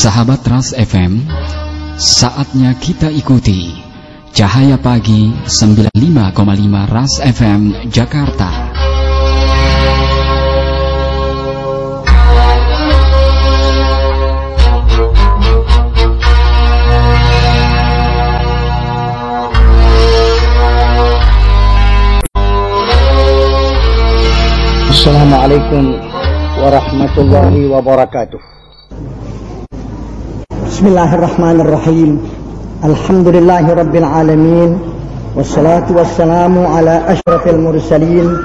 Sahabat Ras FM, saatnya kita ikuti Cahaya Pagi 95,5 Ras FM Jakarta. Assalamualaikum warahmatullahi wabarakatuh. بسم الله الرحمن الرحيم الحمد لله رب العالمين والصلاة والسلام على أشرف المرسلين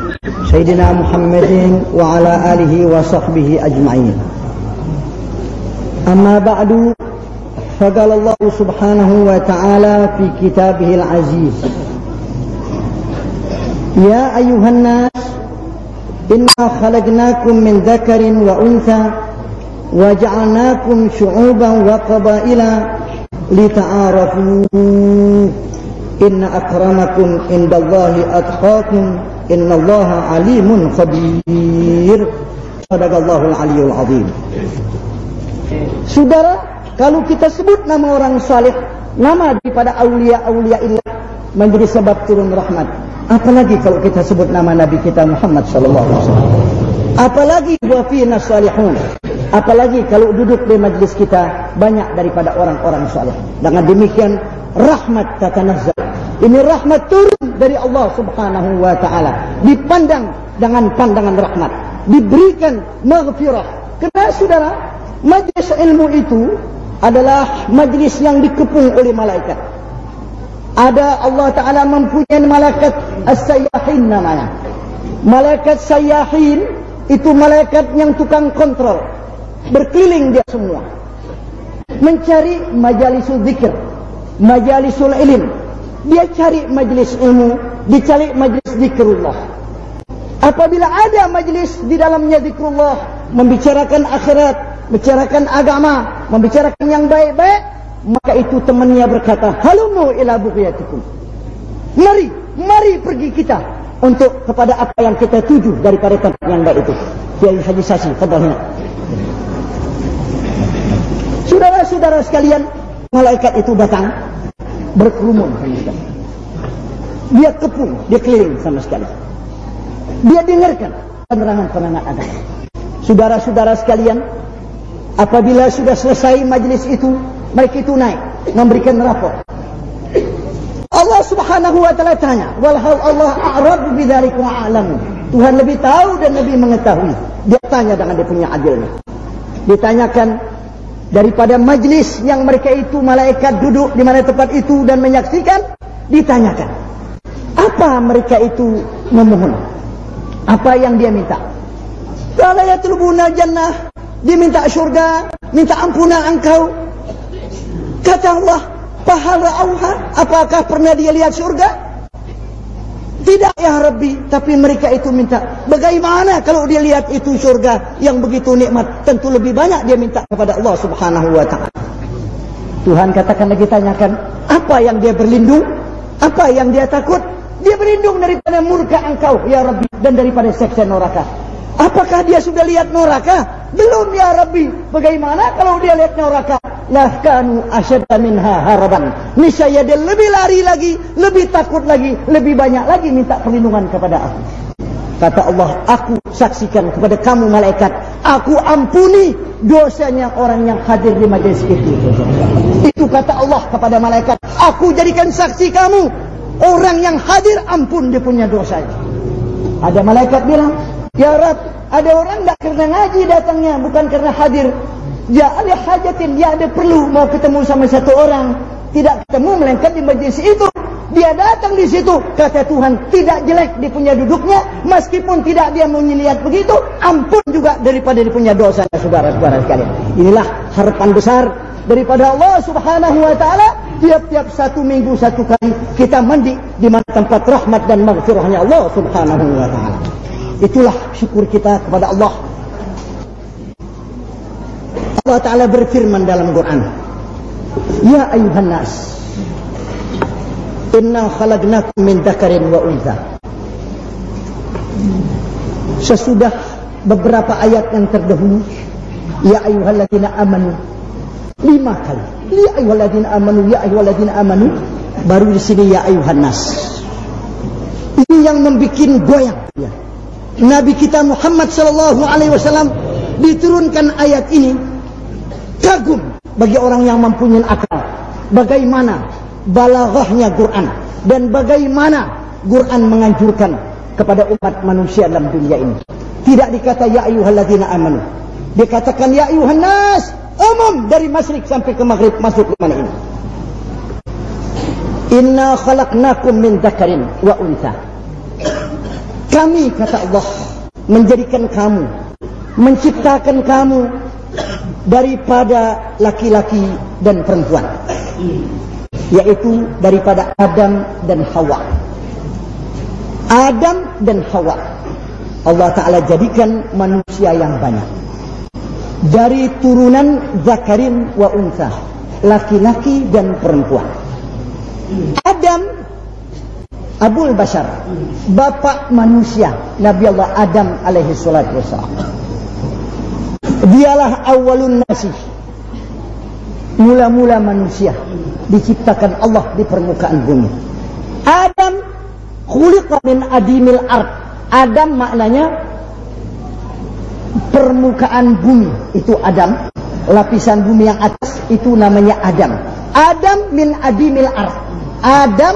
سيدنا محمد وعلى آله وصحبه أجمعين أما بعد فقال الله سبحانه وتعالى في كتابه العزيز يا أيها الناس إنا خلقناكم من ذكر وأنثى وجعلناكم شعوبا وقبائل لتعارفوا إن أكرمكم عند الله أتقاكم إن الله عليم خبير صدق الله العلي العظيم Saudara, kalau kita sebut nama orang salih, nama daripada awliya-awliya illah menjadi sebab turun rahmat. Apalagi kalau kita sebut nama Nabi kita Muhammad sallallahu alaihi wasallam. Apalagi wa fina salihun. Apalagi kalau duduk di majlis kita banyak daripada orang-orang soleh. Dengan demikian rahmat tatanazzal. Ini rahmat turun dari Allah Subhanahu wa taala. Dipandang dengan pandangan rahmat. Diberikan maghfirah. Kerana saudara, majlis ilmu itu adalah majlis yang dikepung oleh malaikat. Ada Allah Taala mempunyai malaikat as-sayyahin namanya. Malaikat sayyahin itu malaikat yang tukang kontrol berkeliling dia semua. Mencari majalisul zikir majalisul ilim dia cari majlis ilmu dicari majlis zikrullah. Apabila ada majlis di dalamnya zikrullah membicarakan akhirat membicarakan agama membicarakan yang baik-baik maka itu temannya berkata halumu ila buqyatikum mari mari pergi kita untuk kepada apa yang kita tuju daripada tempat yang baik itu. Kiai Haji Sasi fadhilna Saudara-saudara sekalian, malaikat itu datang berkerumun. Dia kepung, dia keliling sama sekali. Dia dengarkan penerangan-penerangan agama. Saudara-saudara sekalian, apabila sudah selesai majlis itu, mereka itu naik memberikan rapor. Allah Subhanahu wa taala tanya, "Walhal Allah a'radu bidzalika wa a'lamu." Tuhan lebih tahu dan lebih mengetahui. Dia tanya dengan dia punya adilnya. Ditanyakan, daripada majlis yang mereka itu malaikat duduk di mana tempat itu dan menyaksikan ditanyakan apa mereka itu memohon? Apa yang dia minta? Kalau ya tulbuna jannah. Dia minta syurga minta ampunan engkau. Kata Allah pahala Allah apakah pernah dia lihat syurga tidak ya Rabbi, tapi mereka itu minta. Bagaimana kalau dia lihat itu syurga yang begitu nikmat? Tentu lebih banyak dia minta kepada Allah subhanahu wa ta'ala. Tuhan katakan lagi tanyakan, apa yang dia berlindung? Apa yang dia takut? Dia berlindung daripada murka engkau, ya Rabbi, dan daripada seksa neraka. Apakah dia sudah lihat neraka? Belum ya Rabbi. Bagaimana kalau dia lihat neraka? Lahkanu asyadda minha haraban. Niscaya dia lebih lari lagi, lebih takut lagi, lebih banyak lagi minta perlindungan kepada aku. Kata Allah, aku saksikan kepada kamu malaikat, aku ampuni dosanya orang yang hadir di majlis itu. Itu kata Allah kepada malaikat, aku jadikan saksi kamu, orang yang hadir ampun dia punya dosanya. Ada malaikat bilang, Ya Rab, ada orang tak kerana ngaji datangnya, bukan kerana hadir. Ya ada hajatin, dia ada perlu mau ketemu sama satu orang. Tidak ketemu melainkan di majlis itu. Dia datang di situ. Kata Tuhan, tidak jelek dia punya duduknya. Meskipun tidak dia menyelihat begitu. Ampun juga daripada dia punya dosa. Saudara-saudara sekalian. Inilah harapan besar daripada Allah subhanahu wa ta'ala. Tiap-tiap satu minggu satu kali kita mandi di mana tempat rahmat dan maghfirahnya Allah subhanahu wa ta'ala. Itulah syukur kita kepada Allah Allah Ta'ala berfirman dalam Quran Ya ayuhan nas Inna khalaqnakum min dakarin wa untha Sesudah beberapa ayat yang terdahulu Ya ayuhan ladina amanu lima kali. Ya ayyuhalladzina amanu, ya ayyuhalladzina amanu. Baru di sini ya ayuhan nas. Ini yang membuat goyang. Ya. Nabi kita Muhammad sallallahu alaihi wasallam diturunkan ayat ini kagum bagi orang yang mempunyai akal. Bagaimana balaghahnya Quran dan bagaimana Quran menganjurkan kepada umat manusia dalam dunia ini. Tidak dikata ya ayyuhalladzina amanu. Dikatakan ya ayuhan nas, umum dari masyrik sampai ke maghrib masuk ke mana ini. Inna khalaqnakum min dzakarin wa untha. Kami kata Allah menjadikan kamu, menciptakan kamu daripada laki-laki dan perempuan. Yaitu daripada Adam dan Hawa. Adam dan Hawa. Allah Ta'ala jadikan manusia yang banyak. Dari turunan Zakarin wa Unsa. Laki-laki dan perempuan. Adam Abul Bashar Bapak manusia Nabi Allah Adam alaihi salatu wassalam Dialah awalun nasih Mula-mula manusia Diciptakan Allah di permukaan bumi. Adam Khuliqa min adimil ard. Adam maknanya Permukaan bumi. Itu Adam. Lapisan bumi yang atas Itu namanya Adam. Adam min adimil ard. Adam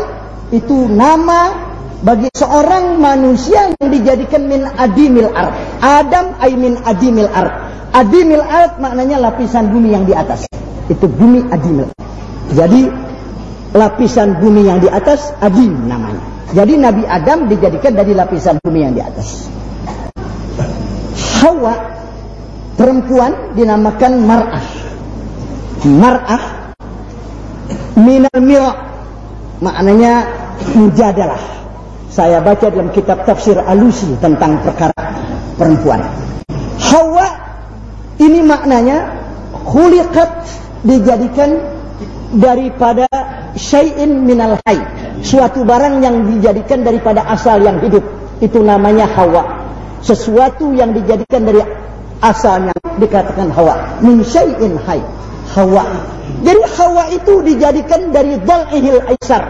itu nama bagi seorang manusia yang dijadikan min adimil ard. Adam ay min adimil ard. Adimil ard maknanya lapisan bumi yang di atas. Itu bumi adimil. Jadi lapisan bumi yang di atas adim namanya. Jadi Nabi Adam dijadikan dari lapisan bumi yang di atas. Hawa perempuan dinamakan mar'ah. Mar'ah minal mira' maknanya mujadalah. Saya baca dalam kitab tafsir alusi tentang perkara perempuan. Hawa ini maknanya khuliqat dijadikan daripada syai'in minal hayy. Suatu barang yang dijadikan daripada asal yang hidup. Itu namanya hawa. Sesuatu yang dijadikan dari asalnya dikatakan hawa. Min syai'in hayy. Hawa. Jadi Hawa itu dijadikan dari dhal'ihil aisar.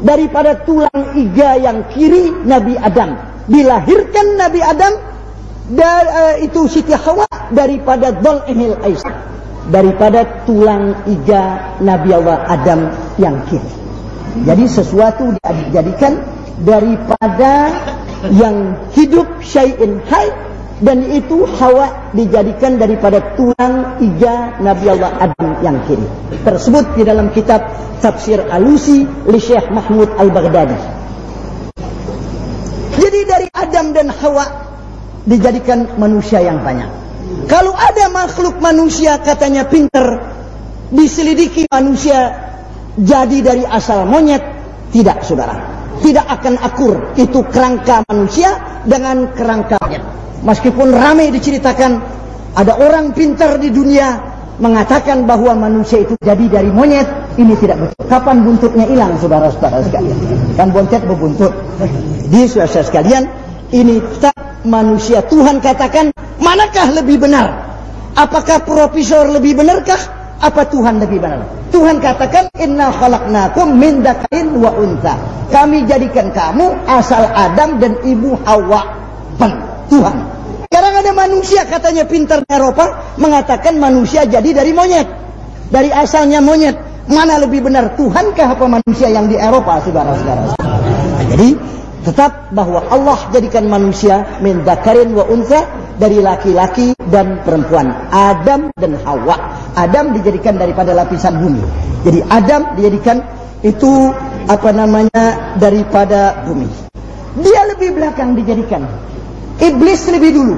Daripada tulang iga yang kiri Nabi Adam. Dilahirkan Nabi Adam dan uh, itu Siti Hawa daripada dhal'ihil aisar. Daripada tulang iga Nabi Allah Adam yang kiri. Jadi sesuatu dijadikan daripada yang hidup syai'in hayy dan itu Hawa dijadikan daripada tulang iga Nabi Allah Adam yang kiri. Tersebut di dalam kitab Tafsir Alusi li Syekh Mahmud Al-Baghdadi. Jadi dari Adam dan Hawa dijadikan manusia yang banyak. Kalau ada makhluk manusia katanya pintar diselidiki manusia jadi dari asal monyet, tidak saudara. Tidak akan akur itu kerangka manusia dengan kerangka monyet. Meskipun ramai diceritakan ada orang pintar di dunia mengatakan bahwa manusia itu jadi dari monyet, ini tidak betul. Kapan buntutnya hilang saudara-saudara sekalian? Kan bontet berbuntut. Di saudara sekalian, ini tak manusia Tuhan katakan, manakah lebih benar? Apakah profesor lebih benarkah? Apa Tuhan lebih benar? Tuhan katakan, Inna khalaqnakum min dakain wa unta. Kami jadikan kamu asal Adam dan ibu Hawa. Ben, Tuhan. Sekarang ada manusia katanya pintar di Eropa mengatakan manusia jadi dari monyet. Dari asalnya monyet. Mana lebih benar Tuhankah apa manusia yang di Eropa saudara-saudara? Nah, jadi tetap bahwa Allah jadikan manusia min dakarin wa unsa dari laki-laki dan perempuan. Adam dan Hawa. Adam dijadikan daripada lapisan bumi. Jadi Adam dijadikan itu apa namanya daripada bumi. Dia lebih belakang dijadikan Iblis lebih dulu.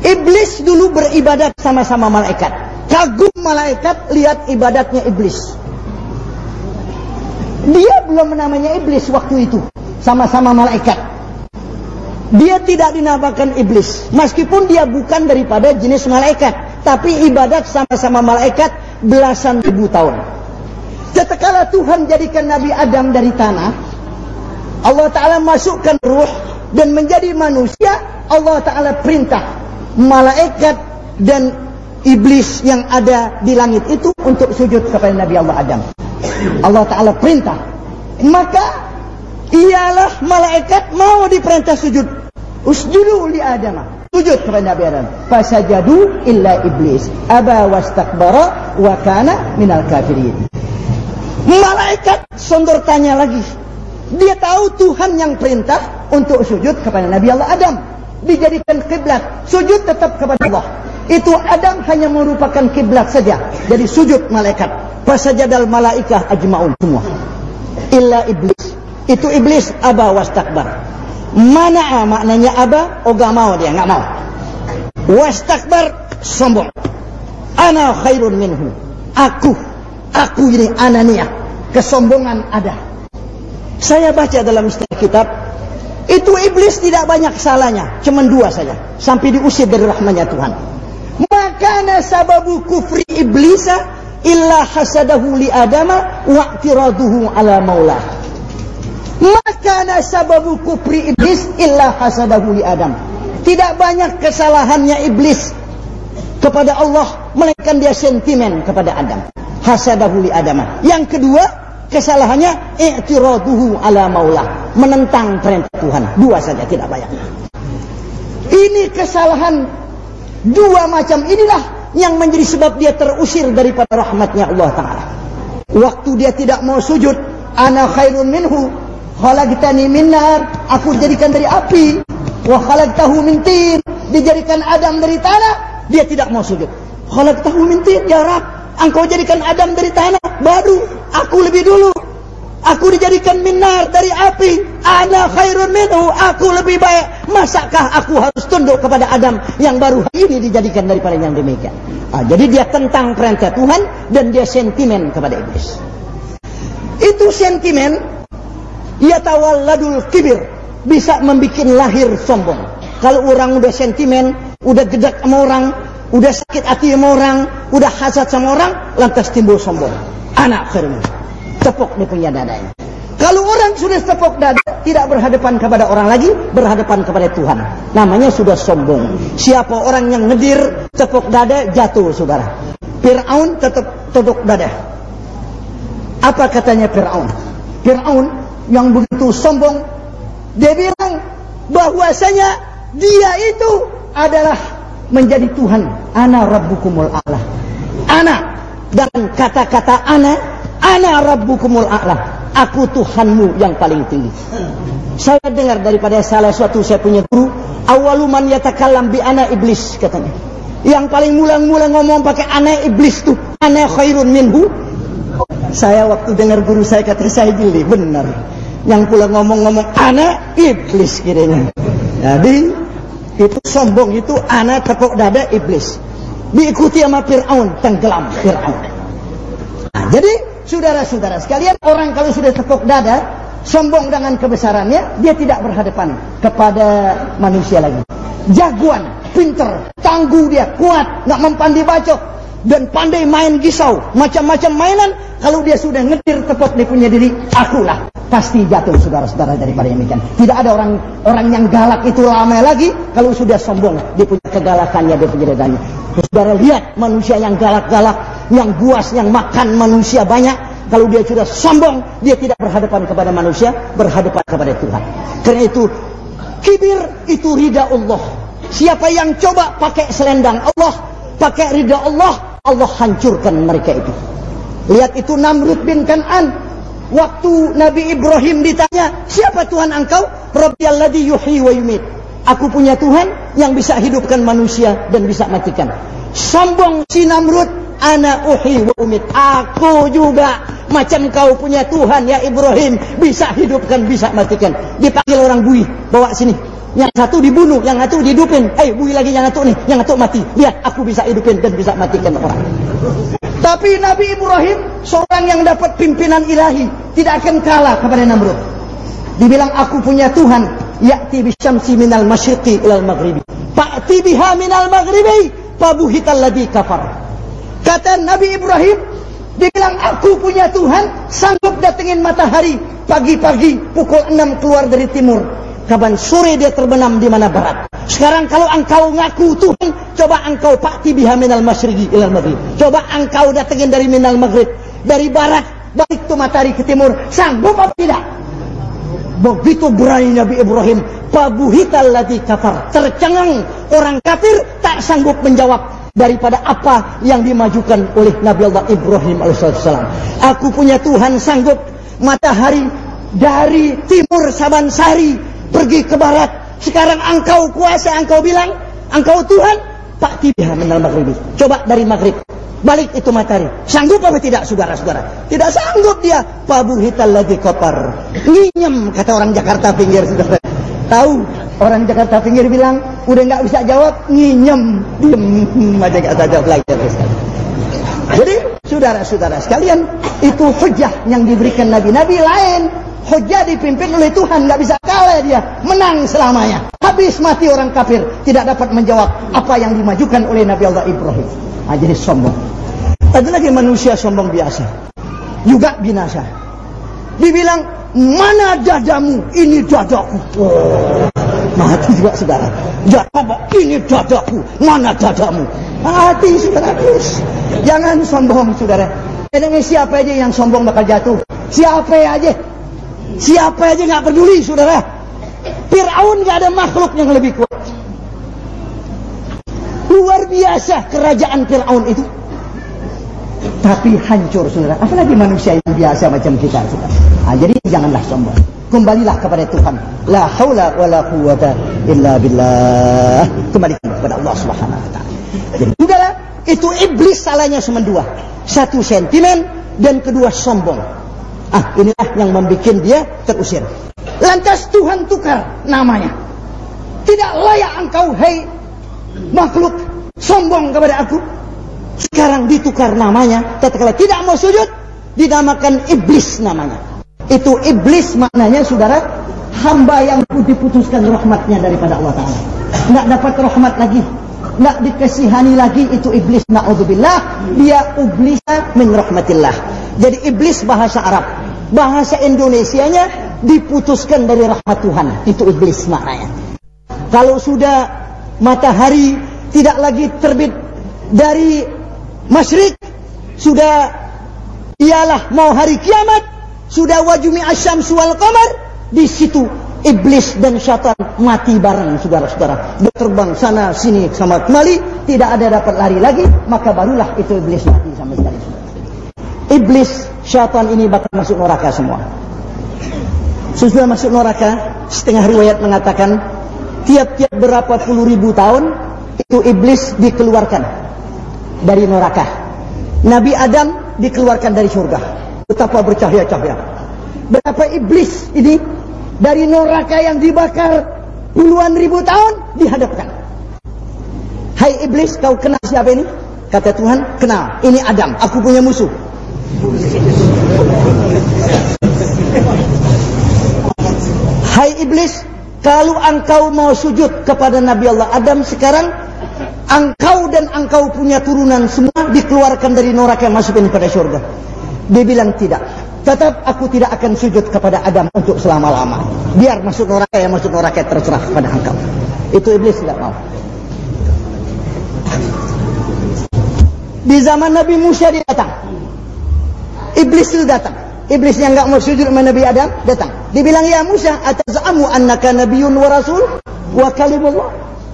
Iblis dulu beribadat sama-sama malaikat. Kagum malaikat lihat ibadatnya iblis. Dia belum namanya iblis waktu itu. Sama-sama malaikat. Dia tidak dinamakan iblis. Meskipun dia bukan daripada jenis malaikat. Tapi ibadat sama-sama malaikat belasan ribu tahun. Setekala Tuhan jadikan Nabi Adam dari tanah. Allah Ta'ala masukkan ruh dan menjadi manusia Allah Ta'ala perintah malaikat dan iblis yang ada di langit itu untuk sujud kepada Nabi Allah Adam. Allah Ta'ala perintah. Maka ialah malaikat mau diperintah sujud. Usjudu li Adam. Sujud kepada Nabi Adam. Fasajadu illa iblis. Aba wastakbara wa kana minal kafirin. Malaikat sondor tanya lagi. Dia tahu Tuhan yang perintah untuk sujud kepada Nabi Allah Adam. Dijadikan kiblat. Sujud tetap kepada Allah. Itu Adam hanya merupakan kiblat saja. Jadi sujud malaikat. Fasajadal malaikah ajma'un semua. Illa iblis. Itu iblis aba wastakbar. Mana maknanya aba? Gak mau dia, gak mau. Wastakbar sombong. Ana khairun minhu. Aku Aku ini anania. Kesombongan ada. Saya baca dalam istilah kitab. Itu iblis tidak banyak salahnya. Cuma dua saja. Sampai diusir dari rahmanya Tuhan. Makana sababu kufri iblisa illa hasadahu li adama wa'tiraduhu ala maula. Makana sababu kufri iblis illa hasadahu li adam. Tidak banyak kesalahannya iblis kepada Allah. Melainkan dia sentimen kepada Adam hasadahu li adama. Yang kedua, kesalahannya i'tiraduhu ala maula, menentang perintah Tuhan. Dua saja tidak banyak. Ini kesalahan dua macam inilah yang menjadi sebab dia terusir daripada rahmatnya Allah taala. Waktu dia tidak mau sujud, ana khairun minhu, khalaqtani min nar, aku jadikan dari api, wa khalaqtahu min tin, dijadikan Adam dari tanah, dia tidak mau sujud. Khalaqtahu min tin, ya Rabb, Engkau jadikan Adam dari tanah, baru aku lebih dulu. Aku dijadikan minar dari api. Ana khairun minhu. Aku lebih baik. Masakah aku harus tunduk kepada Adam yang baru hari ini dijadikan daripada yang demikian. Ah, jadi dia tentang perintah Tuhan dan dia sentimen kepada iblis. Itu sentimen ia tawalladul kibir bisa membuat lahir sombong. Kalau orang udah sentimen, udah gedak sama orang, udah sakit hati sama orang, udah hasad sama orang, lantas timbul sombong. Anak firman. Tepuk dia punya dadanya. Kalau orang sudah tepuk dada, tidak berhadapan kepada orang lagi, berhadapan kepada Tuhan. Namanya sudah sombong. Siapa orang yang ngedir, tepuk dada, jatuh saudara. Fir'aun tetap tepuk dada. Apa katanya Fir'aun? Fir'aun yang begitu sombong, dia bilang bahwasanya dia itu adalah menjadi Tuhan. Ana rabbukumul a'la. Ana dan kata-kata ana, ana rabbukumul a'la. Aku Tuhanmu yang paling tinggi. Saya dengar daripada salah suatu saya punya guru, awaluman yatakallam bi ana iblis katanya. Yang paling mula-mula ngomong pakai ana iblis tuh, ana khairun minhu. Saya waktu dengar guru saya kata saya jeli, benar. Yang pula ngomong-ngomong ana iblis kiranya. Jadi itu sombong itu anak tepuk dada iblis. Diikuti sama Fir'aun tenggelam Fir'aun. Nah, jadi saudara-saudara sekalian orang kalau sudah tepuk dada sombong dengan kebesarannya dia tidak berhadapan kepada manusia lagi. Jagoan pinter tangguh dia kuat nggak mempan dibaca dan pandai main gisau macam-macam mainan kalau dia sudah ngetir tepuk dia punya diri akulah. Pasti jatuh saudara-saudara daripada yang demikian. Tidak ada orang orang yang galak itu lama lagi. Kalau sudah sombong dia punya kegalakannya dia punya dedanya saudara lihat manusia yang galak-galak yang buas yang makan manusia banyak. Kalau dia sudah sombong dia tidak berhadapan kepada manusia berhadapan kepada Tuhan. Karena itu kibir itu rida Allah. Siapa yang coba pakai selendang Allah pakai rida Allah Allah hancurkan mereka itu. Lihat itu Namrud bin Kan'an. Waktu Nabi Ibrahim ditanya, siapa Tuhan engkau? Rabbi alladhi yuhi wa yumit. Aku punya Tuhan yang bisa hidupkan manusia dan bisa matikan. Sombong si Namrud, ana uhi wa umit. Aku juga macam kau punya Tuhan ya Ibrahim, bisa hidupkan, bisa matikan. Dipanggil orang bui, bawa sini. Yang satu dibunuh, yang satu dihidupin. Eh, bui lagi yang satu nih, yang satu mati. Lihat, aku bisa hidupin dan bisa matikan orang. Tapi Nabi Ibrahim, seorang yang dapat pimpinan ilahi, tidak akan kalah kepada Namrud. Dibilang, aku punya Tuhan. Ya'ti bisyamsi minal masyriqi ilal maghribi. Pa'ti biha minal maghribi. Pabuhital ladhi kafar. Kata Nabi Ibrahim, dibilang, aku punya Tuhan, sanggup datengin matahari. Pagi-pagi, pukul 6 keluar dari timur kapan sore dia terbenam di mana barat. Sekarang kalau engkau ngaku Tuhan, coba engkau pakti biha minal masyriqi ilal maghrib. Coba engkau datengin dari minal maghrib, dari barat, balik tu matahari ke timur. Sanggup apa tidak? Begitu berani Nabi Ibrahim, pabuhital ladzi kafar. Tercengang orang kafir tak sanggup menjawab daripada apa yang dimajukan oleh Nabi Allah Ibrahim alaihissalam. Aku punya Tuhan sanggup matahari dari timur Sabansari pergi ke barat. Sekarang engkau kuasa, engkau bilang, engkau Tuhan, Pak Tibiha menal maghrib. Coba dari maghrib, balik itu matahari. Sanggup apa tidak, saudara-saudara? Tidak sanggup dia. Pabu hital lagi kopar. Nginyem, kata orang Jakarta pinggir, saudara. Tahu, orang Jakarta pinggir bilang, udah nggak bisa jawab, nginyem. Diem, aja nggak bisa jawab lagi. Jadi, saudara-saudara sekalian, itu hujah yang diberikan Nabi-Nabi lain Hujah dipimpin oleh Tuhan, nggak bisa kalah dia, menang selamanya. Habis mati orang kafir, tidak dapat menjawab apa yang dimajukan oleh Nabi Allah Ibrahim. Nah, jadi sombong. Ada lagi manusia sombong biasa, juga binasa. Dibilang, mana dadamu? Ini dadaku. Oh, mati juga saudara. Jatuh, ini dadaku. Mana dadamu? Mati saudara terus. Jangan sombong saudara. Ini siapa aja yang sombong bakal jatuh? Siapa aja? Siapa aja nggak peduli, saudara. Fir'aun nggak ada makhluk yang lebih kuat. Luar biasa kerajaan Fir'aun itu. Tapi hancur, saudara. Apalagi manusia yang biasa macam kita, saudara. Nah, jadi janganlah sombong. Kembalilah kepada Tuhan. La haula wa la quwata illa billah. Kembalikan kepada Allah Subhanahu wa taala. Jadi sudahlah, itu iblis salahnya cuma dua. Satu sentimen dan kedua sombong. Ah, inilah yang membuat dia terusir. Lantas Tuhan tukar namanya. Tidak layak engkau, hei makhluk sombong kepada aku. Sekarang ditukar namanya. Tatkala tidak mau sujud, dinamakan iblis namanya. Itu iblis maknanya, saudara, hamba yang diputuskan rahmatnya daripada Allah Taala. Tidak dapat rahmat lagi, tidak dikasihani lagi itu iblis. Naudzubillah, dia iblisa min rahmatillah. Jadi iblis bahasa Arab. Bahasa Indonesianya diputuskan dari rahmat Tuhan. Itu iblis maknanya. Kalau sudah matahari tidak lagi terbit dari masyrik, sudah ialah mau hari kiamat, sudah wajumi asyam sual kamar, di situ iblis dan syaitan mati bareng saudara-saudara. Berterbang sana sini sama kembali, tidak ada dapat lari lagi, maka barulah itu iblis mati sama sekali. Iblis syaitan ini bakal masuk neraka semua. Sesudah masuk neraka, setengah riwayat mengatakan, tiap-tiap berapa puluh ribu tahun, itu iblis dikeluarkan dari neraka. Nabi Adam dikeluarkan dari surga. Betapa bercahaya-cahaya. Berapa iblis ini dari neraka yang dibakar puluhan ribu tahun dihadapkan. Hai iblis, kau kenal siapa ini? Kata Tuhan, kenal. Ini Adam, aku punya musuh. Hai iblis, kalau engkau mau sujud kepada Nabi Allah Adam sekarang, engkau dan engkau punya turunan semua dikeluarkan dari neraka masukin pada surga. Dia bilang tidak. Tetap aku tidak akan sujud kepada Adam untuk selama-lama. Biar masuk neraka yang masuk neraka terserah kepada engkau. Itu iblis tidak mau. Di zaman Nabi Musa dia datang. Iblis itu datang. Iblis yang enggak mau sujud sama Nabi Adam datang. Dibilang ya Musa, atazamu annaka nabiyyun wa rasul wa kalimullah.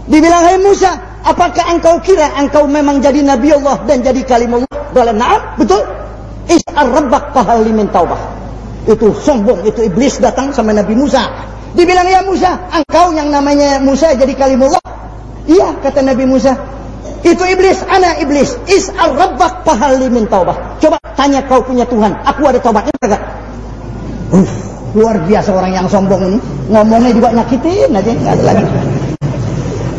Dibilang hai Musa, apakah engkau kira engkau memang jadi nabi Allah dan jadi kalimullah? Bala na'am, betul. Is'ar rabbak fahal min taubah. Itu sombong, itu iblis datang sama Nabi Musa. Dibilang ya Musa, engkau yang namanya Musa jadi kalimullah? Iya, kata Nabi Musa. Itu iblis, anak iblis. Is'al rabbak pahalli min taubah. Coba tanya kau punya Tuhan, aku ada taubatnya enggak? Uh, luar biasa orang yang sombong ini. Ngomongnya juga nyakitin aja, lagi.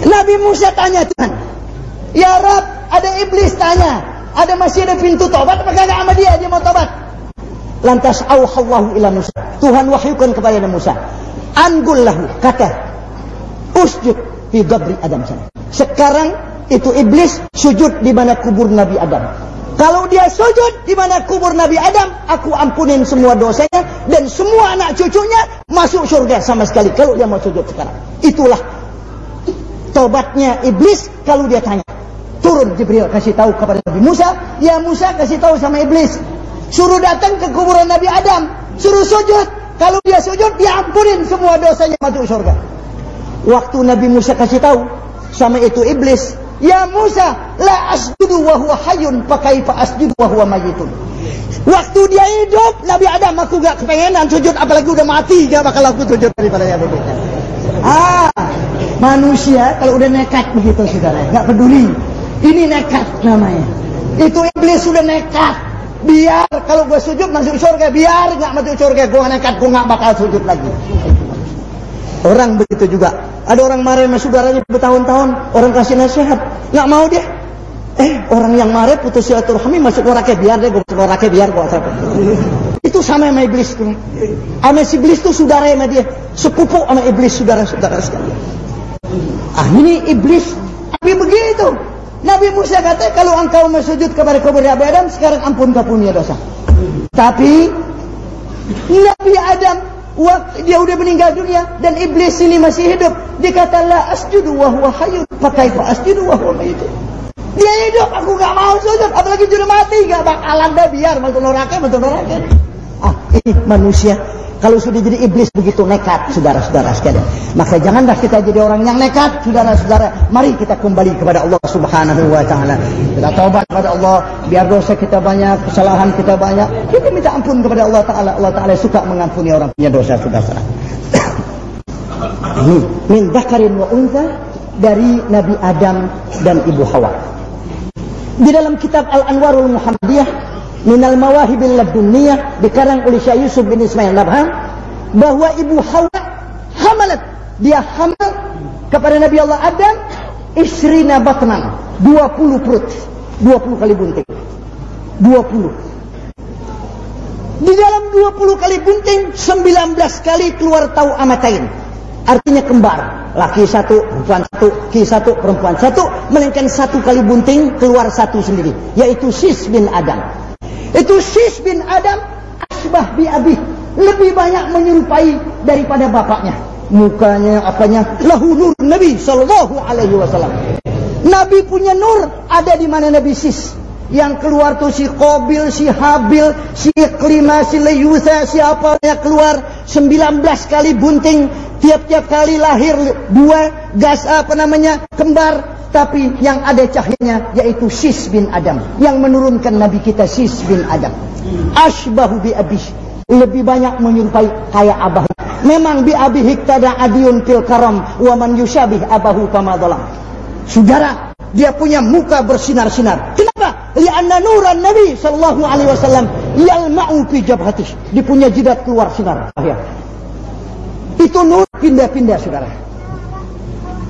Nabi Musa tanya Tuhan, Ya Rab, ada iblis tanya, ada masih ada pintu taubat apa enggak sama dia, dia mau taubat. Lantas auhallahu ila Musa. Tuhan wahyukan kepada Musa. Angul lahu, kata, usjud fi gabri Adam sana. Sekarang itu iblis sujud di mana kubur Nabi Adam. Kalau dia sujud di mana kubur Nabi Adam, aku ampunin semua dosanya dan semua anak cucunya masuk surga sama sekali kalau dia mau sujud sekarang. Itulah tobatnya iblis kalau dia tanya. Turun Jibril kasih tahu kepada Nabi Musa, ya Musa kasih tahu sama iblis. Suruh datang ke kuburan Nabi Adam, suruh sujud. Kalau dia sujud, dia ampunin semua dosanya masuk surga. Waktu Nabi Musa kasih tahu sama itu iblis, Ya Musa, la asjudu wa huwa hayyun, pakai fa asjudu wa huwa mayyitun. Waktu dia hidup, Nabi Adam aku gak kepengenan sujud apalagi udah mati gak bakal aku sujud daripada yang berbeda. Ah, manusia kalau udah nekat begitu saudara, gak peduli. Ini nekat namanya. Itu iblis sudah nekat. Biar kalau gue sujud masuk surga, biar gak masuk surga, gue nekat, gue gak bakal sujud lagi. Orang begitu juga. Ada orang marah sama saudaranya bertahun-tahun, orang kasih nasihat, nggak mau dia. Eh, orang yang marah putus silaturahmi masuk neraka biar deh, gue masuk neraka biar gue asal. Itu sama sama iblis tuh. Sama si iblis tuh saudara sama dia, sepupu sama iblis saudara-saudara sekalian. Ah, ini iblis. Tapi begitu. Nabi Musa kata, kalau engkau sujud kepada kubur Nabi Adam, sekarang ampun kau punya dosa. Tapi Nabi Adam waktu dia udah meninggal dunia dan iblis ini masih hidup dia kata la asjudu wa huwa hayyun. Pakai fa asjudu wa huwa mayyit. Dia hidup aku enggak mau sujud apalagi sudah mati. Enggak bakalan dah biar masuk neraka masuk neraka. Ah ini manusia kalau sudah jadi iblis begitu nekat, saudara-saudara sekalian. Maka janganlah kita jadi orang yang nekat, saudara-saudara. Mari kita kembali kepada Allah Subhanahu wa taala. Kita taubat kepada Allah, biar dosa kita banyak, kesalahan kita banyak. Kita minta ampun kepada Allah taala. Allah taala suka mengampuni orang punya dosa, saudara. Ini min dzakarin wa untha dari Nabi Adam dan Ibu Hawa. Di dalam kitab Al-Anwarul Muhammadiyah minal mawahibil ladunniyah dikarang oleh Syekh Yusuf bin Ismail Nabhan bahwa ibu Hawa hamalat. Dia hamil kepada Nabi Allah Adam isrina batnan 20 perut 20 kali bunting. 20 di dalam 20 kali bunting 19 kali keluar tahu amatain. Artinya kembar. Laki satu perempuan satu ki satu perempuan satu melainkan satu kali bunting keluar satu sendiri yaitu sis bin Adam itu Sis bin Adam asbah bi abi lebih banyak menyerupai daripada bapaknya. Mukanya apanya lahu nur Nabi sallallahu alaihi wasallam. Nabi punya nur ada di mana Nabi Sis. Yang keluar tu si Qabil, si Habil, si Iklima, si Layutha, siapa yang keluar. 19 kali bunting, tiap-tiap kali lahir dua gas apa namanya kembar. Tapi yang ada cahayanya yaitu Sis bin Adam. Yang menurunkan Nabi kita Sis bin Adam. Ashbahu bi abish lebih banyak menyerupai kayak abah. Memang bi abi hiktada adiun fil karam wa man yushabih abahu kama dhalam saudara dia punya muka bersinar-sinar kenapa li anna nuran nabi sallallahu alaihi wasallam yalma'u fi jabhatih dia punya jidat keluar sinar itu nur pindah-pindah saudara.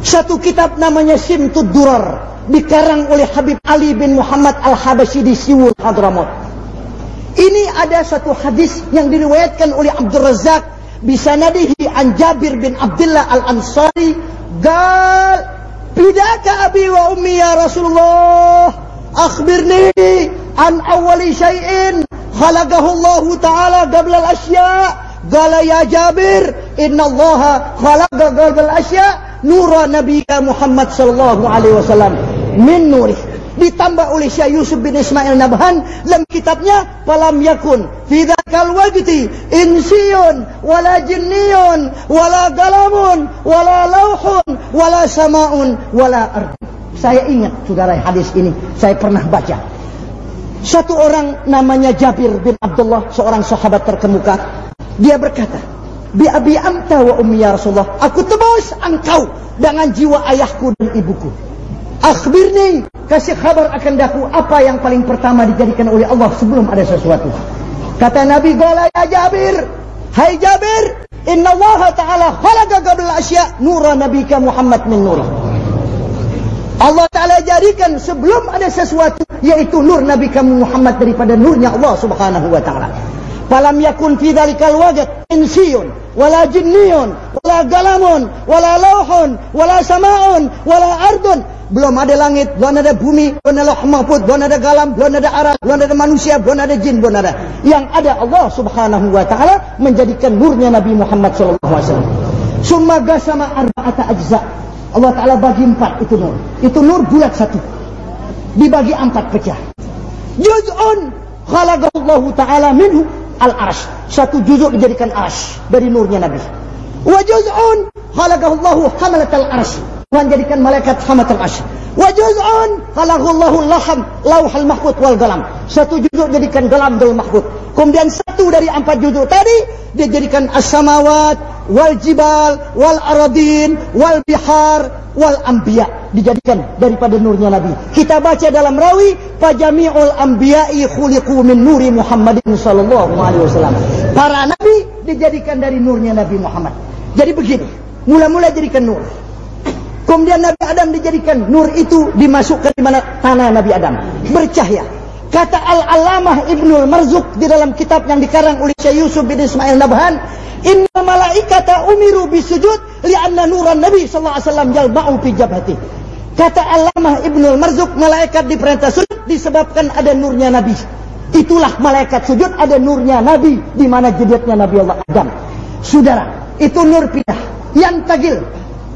Satu kitab namanya Simtud Durar. Dikarang oleh Habib Ali bin Muhammad Al-Habashi di Siwul Hadramut. Ini ada satu hadis yang diriwayatkan oleh Abdul Razak bisanadihi an Jabir bin Abdullah Al-Ansari. Gal bidaka abi wa ummi ya Rasulullah akhbirni an awali syai'in khalaqahu Allah taala qabla al-asya qala ya Jabir inna Allah khalaqa qabla al-asya nura Nabi Muhammad sallallahu alaihi wasallam min nurih ditambah oleh Syekh Yusuf bin Ismail Nabhan. Dalam kitabnya Falam yakun fi dzakal waqti insiyun wala jinniyun wala galamun wala lauhun wala samaun wala ard saya ingat saudara hadis ini. Saya pernah baca. Satu orang namanya Jabir bin Abdullah seorang sahabat terkemuka. Dia berkata bi abi anta wa ummi ya Rasulullah aku tebus engkau dengan jiwa ayahku dan ibuku. Akhbirni kasih kabar akan daku apa yang paling pertama dijadikan oleh Allah sebelum ada sesuatu. Kata Nabi qala ya Jabir hai Jabir inna Allah taala khalaqa qabla asya nura nabika Muhammad min nur Allah Ta'ala jadikan sebelum ada sesuatu yaitu nur Nabi kamu Muhammad daripada nurnya Allah Subhanahu Wa Ta'ala Falam yakun fi dzalikal waqt insiyun wala jinniyun, wala galamun, wala lauhun, wala sama'un, wala ardun. Belum ada langit, belum ada bumi, belum ada mahfud, belum ada galam, belum ada aras, belum ada manusia, belum ada jin, belum ada. Yang ada Allah subhanahu wa ta'ala menjadikan nurnya Nabi Muhammad wasallam. Summa gasama arba'ata ajza. Allah Ta'ala bagi empat itu nur. Itu nur bulat satu. Dibagi empat pecah. Juz'un khalaqallahu ta'ala minhu al-arsh. Satu juzuk dijadikan arsh dari nurnya Nabi. Wa juz'un khalaqallahu hamalat al-arsh. Tuhan jadikan malaikat hamalat al-arsh. Wa juz'un khalaqallahu laham lauhal mahfud wal galam. Satu juzuk jadikan galam dal mahfud. Kemudian satu dari empat juzuk tadi dia jadikan as-samawat wal jibal wal aradin wal bihar wal anbiya dijadikan daripada nurnya nabi kita baca dalam rawi fajami'ul anbiya'i khuliqu min nuri muhammadin sallallahu alaihi wasallam para nabi dijadikan dari nurnya nabi muhammad jadi begini mula-mula jadikan nur kemudian nabi adam dijadikan nur itu dimasukkan di mana tanah nabi adam bercahaya Kata Al-Alamah Ibnul Marzuk di dalam kitab yang dikarang oleh Syekh Yusuf bin Ismail Nabhan, "Inna malaikata umiru bisujud li'anna nuran Nabi wasallam yalba'u fi jabhati." Kata Al-Alamah Ibnul Marzuk, malaikat diperintah sujud disebabkan ada nurnya Nabi. Itulah malaikat sujud ada nurnya Nabi di mana jidatnya Nabi Allah Adam. Saudara, itu nur pindah yang tagil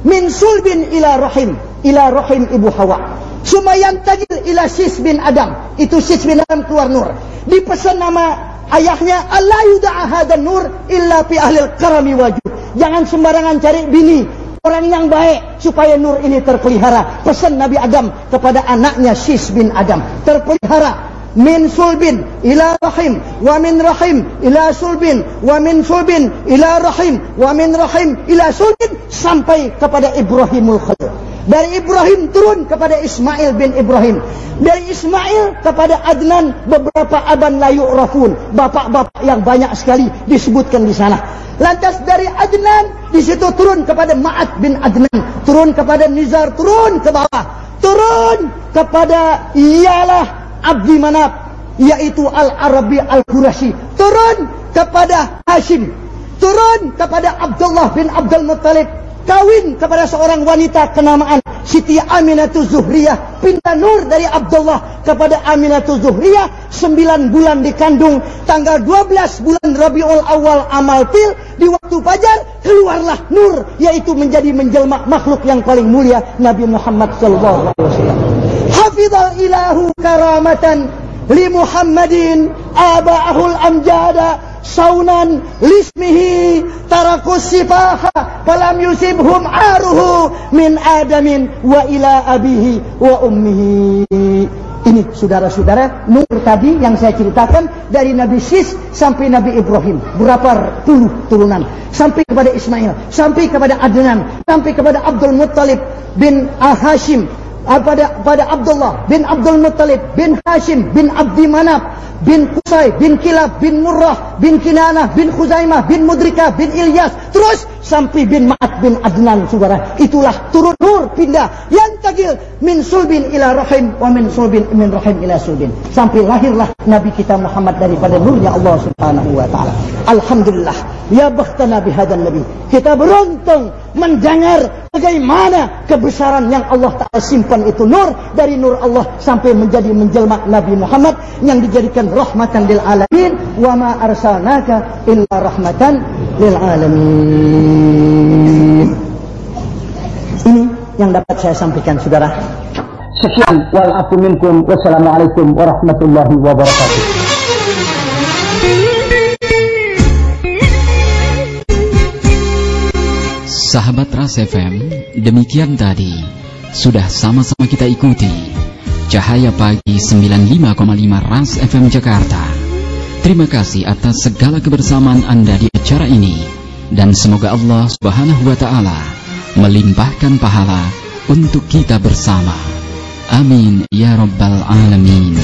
min sulbin ila rahim ila rahim ibu Hawa. Sumayan tajil ila sis bin Adam. Itu sis bin Adam keluar nur. Dipesan nama ayahnya. Allah yuda'a hadan nur illa fi ahlil karami wajud. Jangan sembarangan cari bini. Orang yang baik. Supaya nur ini terpelihara. Pesan Nabi Adam kepada anaknya sis bin Adam. Terpelihara. Min sulbin ila rahim. Wa min rahim ila sulbin. Wa min sulbin ila rahim. Wa min rahim ila sulbin. Sampai kepada Ibrahimul Khalil. Dari Ibrahim turun kepada Ismail bin Ibrahim. Dari Ismail kepada Adnan beberapa aban layu rafun. Bapak-bapak yang banyak sekali disebutkan di sana. Lantas dari Adnan di situ turun kepada Ma'at bin Adnan. Turun kepada Nizar, turun ke bawah. Turun kepada ialah Abdi Manab. Yaitu Al-Arabi Al-Qurashi. Turun kepada Hashim. Turun kepada Abdullah bin Abdul Muttalib kawin kepada seorang wanita kenamaan Siti Aminatul Zuhriyah pindah nur dari Abdullah kepada Aminatul Zuhriyah sembilan bulan dikandung tanggal 12 bulan Rabiul Awal amal fil di waktu fajar keluarlah nur yaitu menjadi menjelma makhluk yang paling mulia Nabi Muhammad sallallahu alaihi wasallam li Muhammadin aba'ahul amjada saunan lismihi tarakus sifaha falam yusibhum aruhu min adamin wa ila abihi wa ummihi ini saudara-saudara nur tadi yang saya ceritakan dari Nabi Sis sampai Nabi Ibrahim. Berapa puluh turunan. Sampai kepada Ismail sampai kepada Adnan sampai kepada Abdul Muttalib bin Al-Hashim pada pada Abdullah bin Abdul Muttalib bin Hashim bin Abdi Manaf bin Qusay bin Kilab bin Murrah bin Kinanah bin Khuzaimah bin Mudrika bin Ilyas. Terus sampai bin Ma'at bin Adnan saudara. Itulah turun nur pindah. Yang tagil min sulbin ila rahim wa min sulbin min rahim ila sulbin. Sampai lahirlah Nabi kita Muhammad daripada nurnya Allah subhanahu wa ta'ala. Alhamdulillah ya bakhtana bihadan Nabi. Kita beruntung mendengar bagaimana kebesaran yang Allah Ta'ala simpan itu nur dari nur Allah sampai menjadi menjelma Nabi Muhammad yang dijadikan rahmatan lil alamin. Wa ma arsalnaka illa rahmatan lil alamin. Ini yang dapat saya sampaikan saudara. Sekian. Wassalamualaikum warahmatullahi wabarakatuh Sahabat Ras FM, demikian tadi sudah sama-sama kita ikuti Cahaya Pagi 95,5 RAS FM Jakarta. Terima kasih atas segala kebersamaan Anda di acara ini dan semoga Allah Subhanahu wa taala melimpahkan pahala untuk kita bersama. Amin ya rabbal alamin.